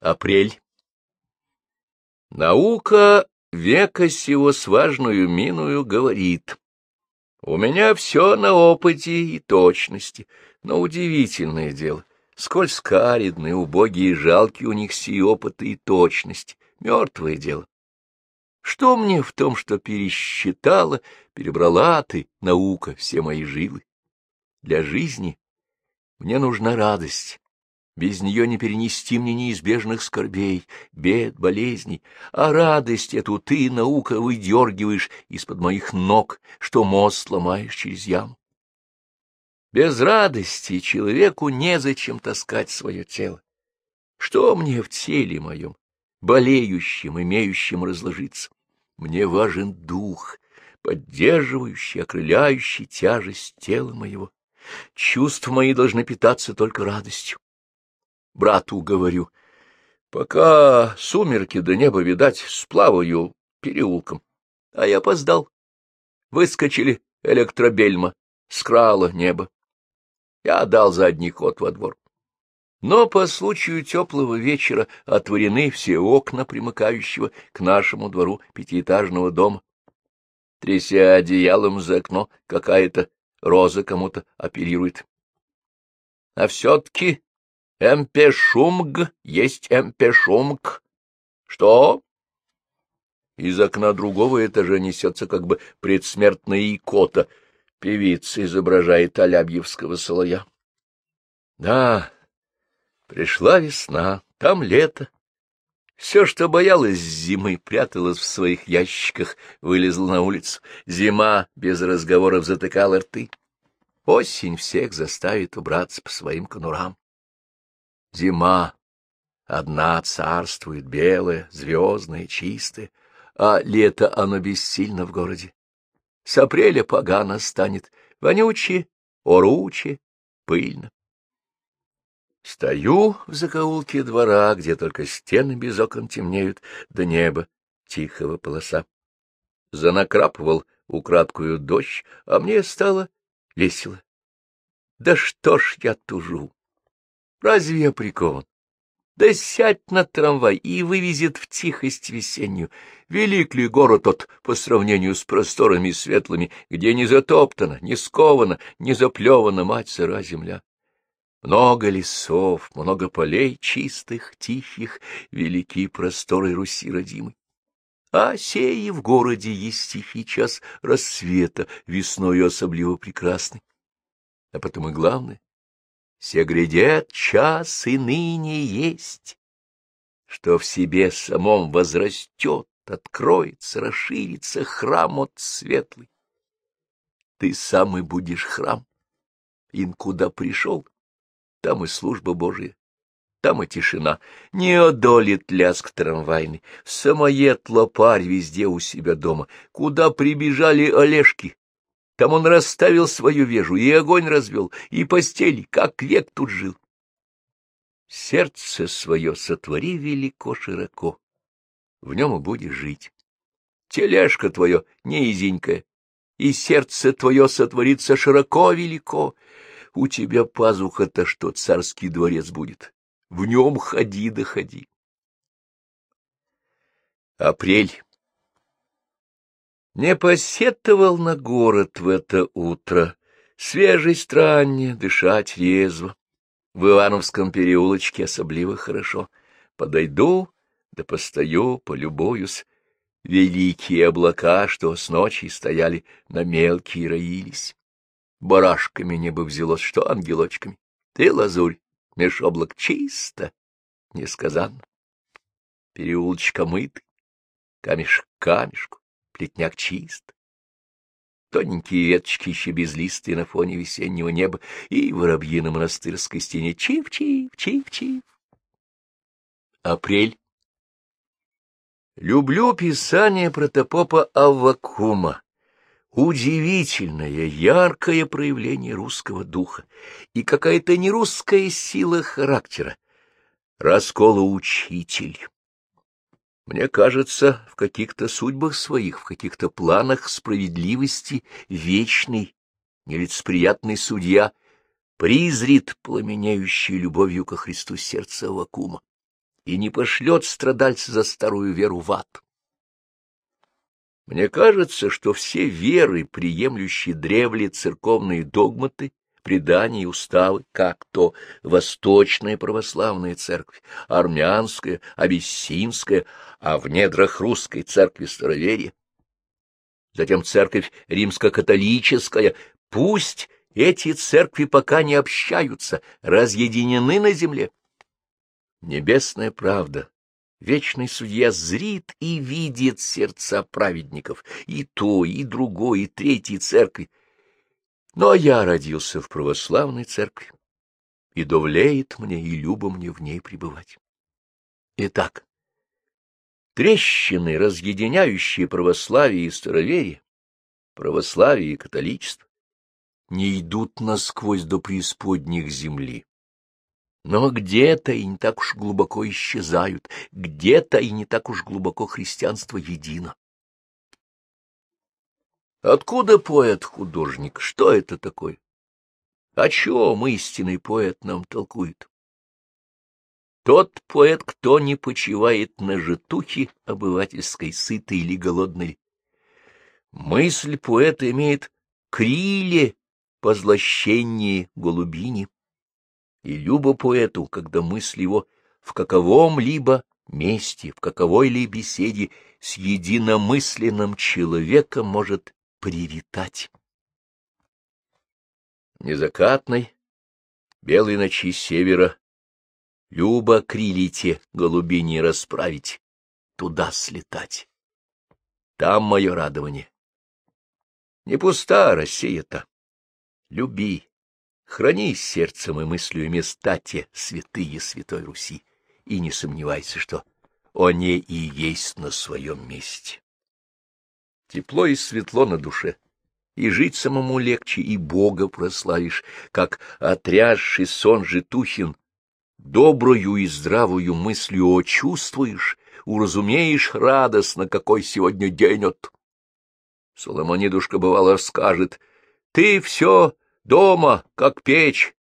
Апрель. Наука века сего с важную миною говорит. У меня все на опыте и точности, но удивительное дело, сколь скаридны, убогие и жалкие у них сии опыты и точности, мертвое дело. Что мне в том, что пересчитала, перебрала ты, наука, все мои жилы? Для жизни мне нужна радость, без нее не перенести мне неизбежных скорбей, бед, болезней, а радость эту ты, наука, выдергиваешь из-под моих ног, что мост ломаешь через яму. Без радости человеку незачем таскать свое тело. Что мне в теле моем, болеющим, имеющим разложиться? Мне важен дух, поддерживающий, окрыляющий тяжесть тела моего. Чувства мои должны питаться только радостью брату говорю. Пока сумерки до неба видать, сплаваю переулком. А я опоздал. Выскочили электробельма, скрало небо. Я дал задний ход во двор. Но по случаю теплого вечера отворены все окна, примыкающего к нашему двору пятиэтажного дома. Тряся одеялом за окно, какая-то роза кому-то оперирует. А все-таки Эмпешумг есть эмпешумг. Что? Из окна другого этажа несется как бы предсмертная икота. Певица изображает Алябьевского солоя. Да, пришла весна, там лето. Все, что боялась зимы, пряталась в своих ящиках, вылезла на улицу. Зима без разговоров затыкала рты. Осень всех заставит убраться по своим конурам. Зима одна царствует, белая, звездная, чистая, а лето оно бессильно в городе. С апреля погано станет, вонюче, оруче, пыльно. Стою в закоулке двора, где только стены без окон темнеют, до неба тихого полоса. Занакрапывал украдкую дождь, а мне стало весело. Да что ж я тужу! Разве я прикован? Да сядь на трамвай и вывезет в тихость весеннюю. Велик ли город тот по сравнению с просторами светлыми, где не затоптана, не скована, не заплевана мать сыра земля? Много лесов, много полей чистых, тихих, велики просторы Руси родимой. А сеи в городе есть тихий час рассвета, весною особливо прекрасный. А потом и главное, все грядет час и ныне есть, что в себе самом возрастет, откроется, расширится храм от светлый. Ты сам и будешь храм. Ин куда пришел, там и служба Божия, там и тишина. Не одолит ляск трамвайный, самоед лопарь везде у себя дома. Куда прибежали Олежки, там он расставил свою вежу, и огонь развел, и постели, как век тут жил. Сердце свое сотвори велико широко, в нем и будешь жить. Тележка твое неизенькая, и сердце твое сотворится широко велико. У тебя пазуха-то, что царский дворец будет. В нем ходи да ходи. Апрель. Не посетовал на город в это утро, свежий странне, дышать резво. В Ивановском переулочке особливо хорошо. Подойду, да постою, полюбуюсь. Великие облака, что с ночи стояли, на мелкие роились. Барашками небо взялось, что ангелочками. Ты, лазурь, меж облак чисто, несказанно. Переулочка мытый, камешек камешку плетняк чист. Тоненькие веточки еще безлистые на фоне весеннего неба, и воробьи на монастырской стене чив-чив, чив-чив. Апрель. Люблю писание протопопа Аввакума. Удивительное, яркое проявление русского духа и какая-то нерусская сила характера. Расколоучитель. Мне кажется, в каких-то судьбах своих, в каких-то планах справедливости вечный, нелицеприятный судья призрит пламенеющей любовью ко Христу сердце Авакума и не пошлет страдальца за старую веру в ад. Мне кажется, что все веры, приемлющие древле церковные догматы, предания и уставы, как то Восточная православная церковь, Армянская, Абиссинская, а в недрах русской церкви Староверия, затем церковь римско-католическая, пусть эти церкви пока не общаются, разъединены на земле. Небесная правда, вечный судья зрит и видит сердца праведников, и то, и другой, и третьей церкви. Но я родился в православной церкви, и довлеет мне, и любо мне в ней пребывать. Итак, трещины, разъединяющие православие и староверие, православие и католичество, не идут насквозь до преисподних земли. Но где-то и не так уж глубоко исчезают, где-то и не так уж глубоко христианство едино. Откуда поэт-художник? Что это такое? О чем истинный поэт нам толкует? Тот поэт, кто не почивает на житухе обывательской, сытой или голодной. Мысль поэта имеет криле позлощеннее голубини. И любо поэту, когда мысль его в каковом-либо месте, в каковой-ли беседе с единомысленным человеком может привитать. Незакатной, белой ночи севера, любо крилите голубини расправить, туда слетать. Там мое радование. Не пуста Россия-то люби, храни сердцем и мыслью места те святые Святой Руси, и не сомневайся, что они и есть на своем месте. Тепло и светло на душе, и жить самому легче, и Бога прославишь, как отрясший сон Житухин, добрую и здравую мыслью очувствуешь, уразумеешь радостно, какой сегодня день от. Соломонидушка бывало скажет, ты все дома, как печь.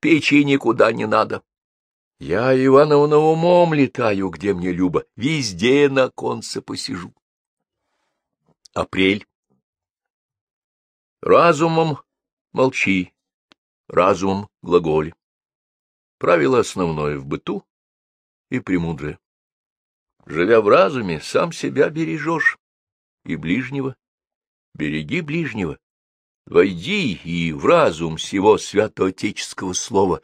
Печи никуда не надо. Я, Ивановна, умом летаю, где мне любо, везде на конце посижу. Апрель. Разумом молчи, разумом глаголи. Правило основное в быту и премудрое. Живя в разуме, сам себя бережешь и ближнего. Береги ближнего. Войди и в разум всего святоотеческого слова.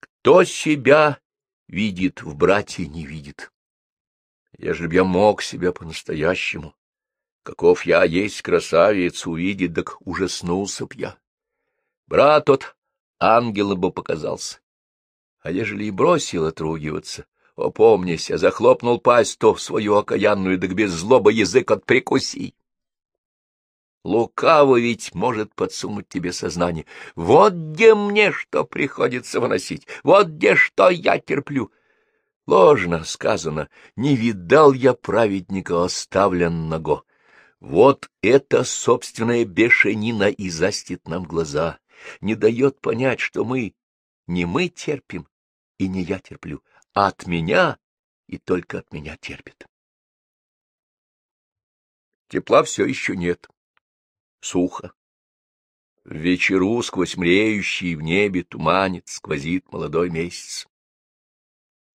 Кто себя видит, в брате не видит. Ежели б я мог себя по-настоящему, каков я есть красавец, увидеть, так ужаснулся б я. Брат тот ангела бы показался. А ежели и бросил отругиваться, опомнися, захлопнул пасть то свою окаянную, так без злобы язык от прикуси. Лукаво ведь может подсунуть тебе сознание. Вот где мне что приходится выносить, вот где что я терплю. Ложно сказано, не видал я праведника оставленного. Вот это собственная бешенина и застит нам глаза, не дает понять, что мы не мы терпим, и не я терплю, а от меня и только от меня терпит. Тепла все еще нет сухо. В вечеру сквозь мреющий в небе туманит, сквозит молодой месяц.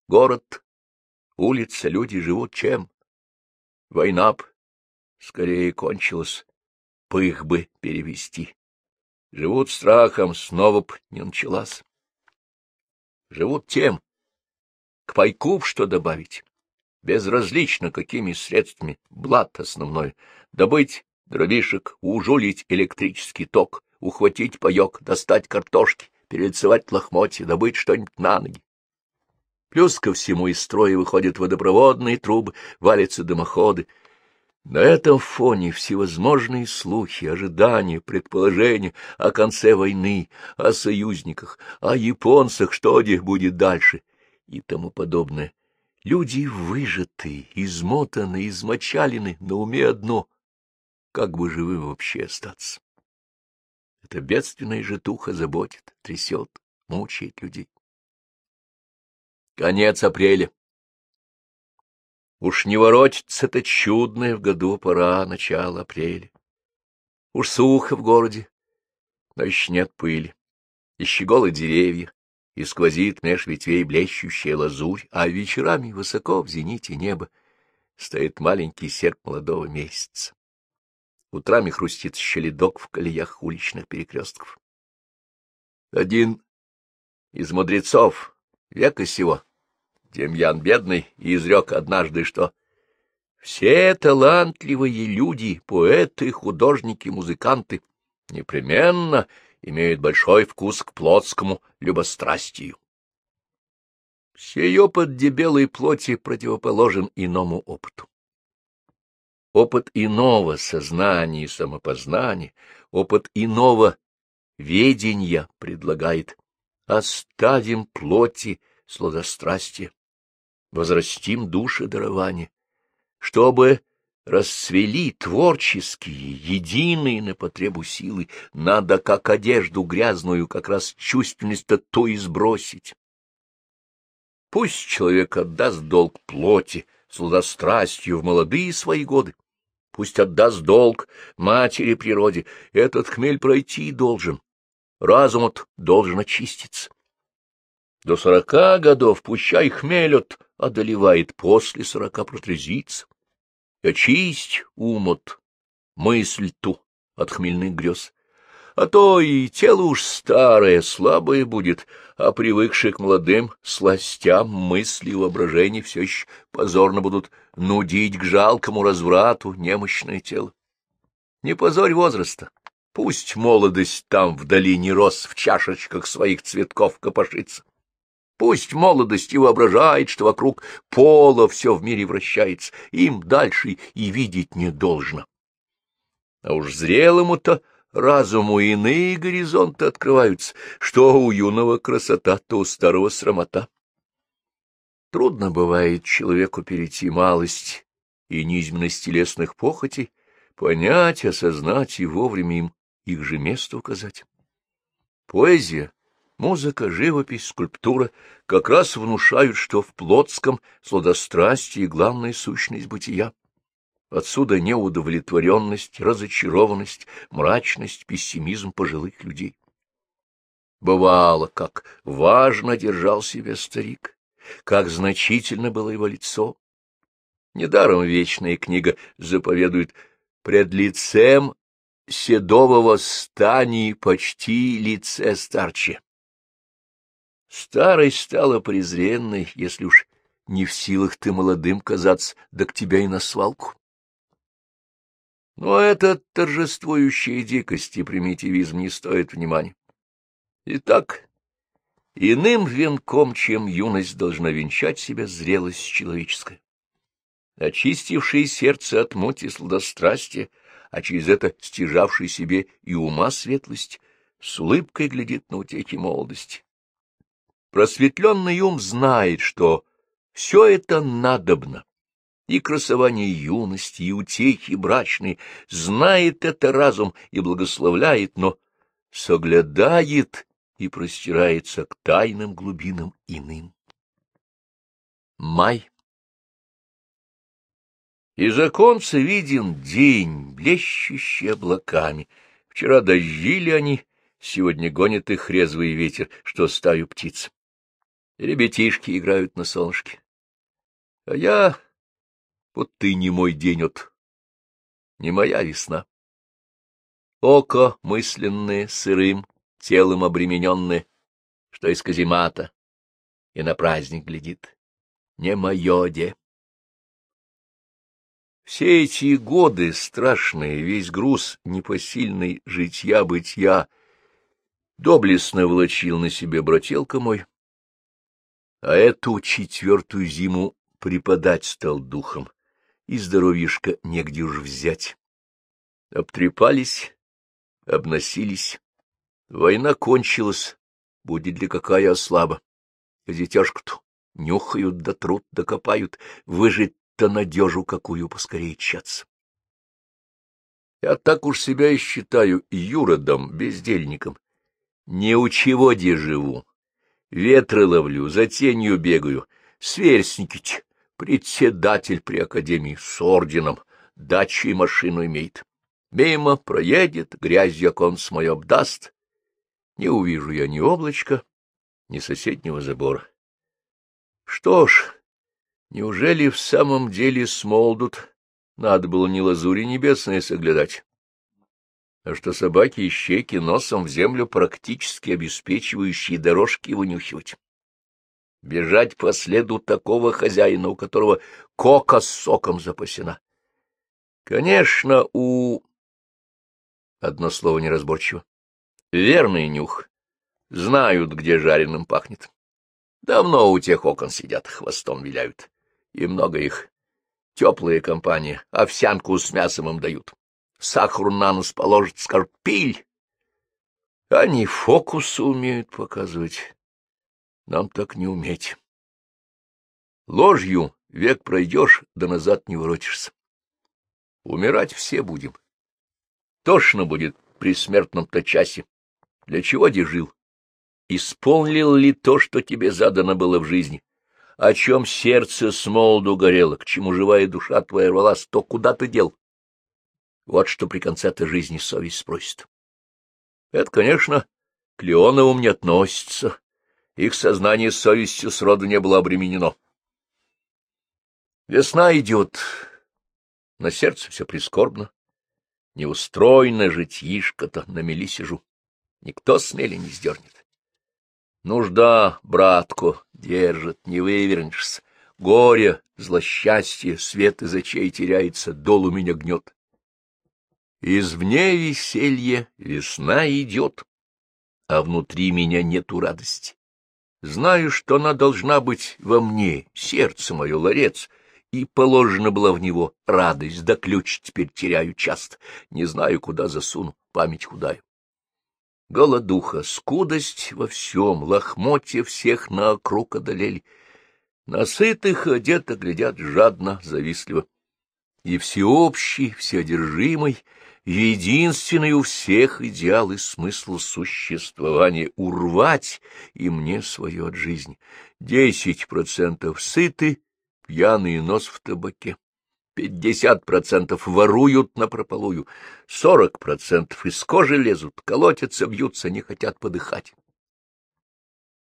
Город, улица, люди живут чем? Война б скорее кончилась, пых бы перевести. Живут страхом, снова б не началась. Живут тем, к пайку что добавить. Безразлично, какими средствами, блат основной, добыть дровишек, ужулить электрический ток, ухватить паек, достать картошки, перелицевать лохмотья, добыть что-нибудь на ноги. Плюс ко всему из строя выходят водопроводные трубы, валятся дымоходы. На этом фоне всевозможные слухи, ожидания, предположения о конце войны, о союзниках, о японцах, что где будет дальше и тому подобное. Люди выжатые, измотаны, измочалены, на уме одно как бы живым вообще остаться. Это бедственная житуха заботит, трясет, мучает людей. Конец апреля. Уж не воротится это чудное в году пора, начало апреля. Уж сухо в городе, но еще нет пыли, еще голые деревья, и сквозит меж ветвей блещущая лазурь, а вечерами высоко в зените неба стоит маленький серп молодого месяца. Утрами хрустит щеледок в колеях уличных перекрестков. Один из мудрецов века сего, Демьян Бедный, изрек однажды, что все талантливые люди, поэты, художники, музыканты непременно имеют большой вкус к плотскому любострастию. Сей опыт дебелой плоти противоположен иному опыту. Опыт иного сознания и самопознания, опыт иного ведения предлагает. Оставим плоти сладострастие, возрастим души дарования, чтобы расцвели творческие, единые на потребу силы, надо, как одежду грязную, как раз чувственность-то то и сбросить. Пусть человек отдаст долг плоти, сладострастью в молодые свои годы, пусть отдаст долг матери природе, этот хмель пройти должен, разум от должен очиститься. До сорока годов пущай хмель от одолевает, после сорока протрезится очисть умот, мысль ту от хмельных грез. А то и тело уж старое, слабое будет, а привыкшие к молодым сластям мысли и воображения все еще позорно будут нудить к жалкому разврату немощное тело. Не позорь возраста, пусть молодость там вдали не рос в чашечках своих цветков копошится. Пусть молодость и воображает, что вокруг пола все в мире вращается, им дальше и видеть не должно. А уж зрелому-то разуму иные горизонты открываются, что у юного красота, то у старого срамота. Трудно бывает человеку перейти малость и низменность телесных похотей, понять, осознать и вовремя им их же место указать. Поэзия Музыка, живопись, скульптура как раз внушают, что в плотском сладострастии главная сущность бытия. Отсюда неудовлетворенность, разочарованность, мрачность, пессимизм пожилых людей. Бывало, как важно держал себя старик, как значительно было его лицо. Недаром вечная книга заповедует «пред лицем седового стани почти лице старче». Старость стала презренной, если уж не в силах ты молодым казаться, да к тебя и на свалку. Но этот торжествующая дикость и примитивизм не стоит внимания. Итак, иным венком, чем юность, должна венчать себя зрелость человеческая. Очистивший сердце от мути сладострастия, а через это стяжавший себе и ума светлость, с улыбкой глядит на утехи молодости Просветленный ум знает, что все это надобно, и красование юности, и утехи брачные, знает это разум и благословляет, но соглядает и простирается к тайным глубинам иным. Май. Из оконца виден день, блещущий облаками. Вчера дождили они, сегодня гонит их резвый ветер, что стаю птиц ребятишки играют на солнышке. А я... Вот ты не мой день от... Не моя весна. Око мысленное, сырым, телом обремененное, что из каземата, и на праздник глядит. Не мое де. Все эти годы страшные, весь груз непосильный житья-бытия доблестно влачил на себе брателка мой, а эту четвертую зиму преподать стал духом, и здоровьишко негде уж взять. Обтрепались, обносились. Война кончилась, будет ли какая ослаба. Детяшку-то нюхают да труд докопают, выжить-то надежу какую поскорее чаться. Я так уж себя и считаю юродом, бездельником. Не у чего де живу, Ветры ловлю, за тенью бегаю. Сверстники председатель при академии с орденом, дачу и машину имеет. Мимо проедет, грязью окон с мой обдаст. Не увижу я ни облачка, ни соседнего забора. Что ж, неужели в самом деле смолдут? Надо было не лазури небесные соглядать. А что собаки и щеки носом в землю практически обеспечивающие дорожки вынюхивать. Бежать по следу такого хозяина, у которого кока с соком запасена. Конечно, у... Одно слово неразборчиво. Верный нюх. Знают, где жареным пахнет. Давно у тех окон сидят, хвостом виляют. И много их. Теплые компании, овсянку с мясом им дают. Сахару на нос положат, скажут, пиль. Они фокусы умеют показывать. Нам так не уметь. Ложью век пройдешь, да назад не воротишься. Умирать все будем. Тошно будет при смертном-то часе. Для чего дежил? Исполнил ли то, что тебе задано было в жизни? О чем сердце с молоду горело, к чему живая душа твоя рвалась, то куда ты дел? Вот что при конце-то жизни совесть спросит. Это, конечно, к Леоновым не относится. Их сознание с совестью сроду не было обременено. Весна идет, на сердце все прискорбно. Неустроено житьишко-то на мели сижу. Никто смели не сдернет. Нужда, братку, держит, не вывернешься. Горе, злосчастье, свет из очей теряется, дол у меня гнет. Извне веселье весна идет, а внутри меня нету радости. Знаю, что она должна быть во мне, сердце мое, ларец, и положена была в него радость, да ключ теперь теряю часто, не знаю, куда засуну, память худая. Голодуха, скудость во всем, лохмотья всех на округ одолели. Насытых одето глядят жадно, завистливо. И всеобщий, всеодержимый, единственный у всех идеал и смысл существования — урвать и мне свое от жизни. Десять процентов сыты, пьяный нос в табаке. Пятьдесят процентов воруют напропалую, сорок процентов из кожи лезут, колотятся, бьются, не хотят подыхать.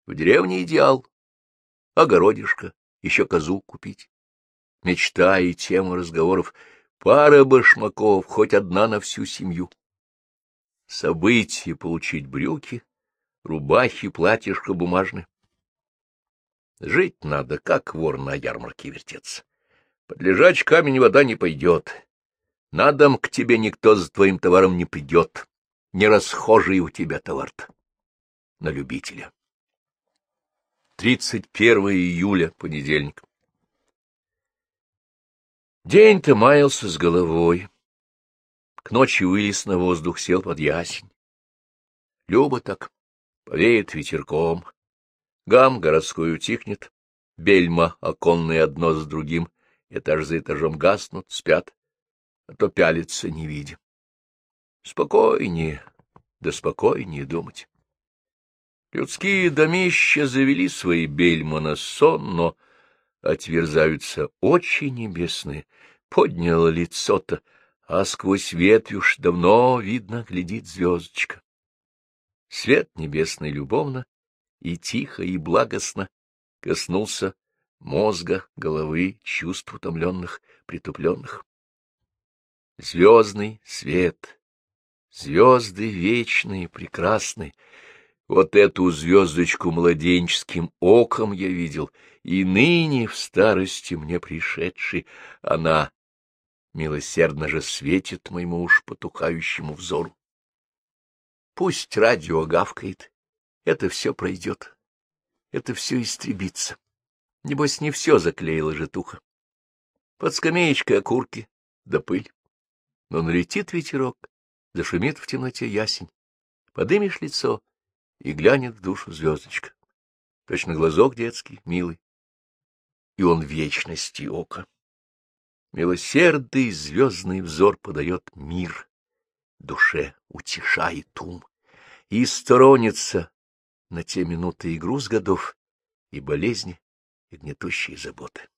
В деревне идеал, огородишко, еще козу купить. Мечта и тема разговоров — Пара башмаков, хоть одна на всю семью. Событие получить брюки, рубахи, платьишко бумажное. Жить надо, как вор на ярмарке вертеться. Под лежач камень вода не пойдет. На дом к тебе никто за твоим товаром не придет. Не расхожий у тебя товар-то. На любителя. 31 июля, понедельник. День-то маялся с головой. К ночи вылез на воздух, сел под ясень. Любо так, повеет ветерком. Гам городской утихнет, бельма оконные одно за другим, этаж за этажом гаснут, спят, а то пялится, не видя. Спокойнее, да спокойнее думать. Людские домища завели свои бельма на сон, но отверзаются очи небесные, подняло лицо-то, а сквозь ветвь уж давно видно глядит звездочка. Свет небесный любовно и тихо, и благостно коснулся мозга, головы, чувств утомленных, притупленных. Звездный свет, звезды вечные, прекрасные, вот эту звездочку младенческим оком я видел, и ныне в старости мне пришедшей она милосердно же светит моему уж потухающему взору. Пусть радио гавкает, это все пройдет, это все истребится. Небось, не все заклеила житуха. Под скамеечкой окурки да пыль. Но налетит ветерок, зашумит в темноте ясень. Подымешь лицо, и глянет в душу звездочка. Точно глазок детский, милый, и он вечности ока. Милосердный звездный взор подает мир, душе утешает ум, и сторонится на те минуты и груз годов, и болезни, и гнетущие заботы.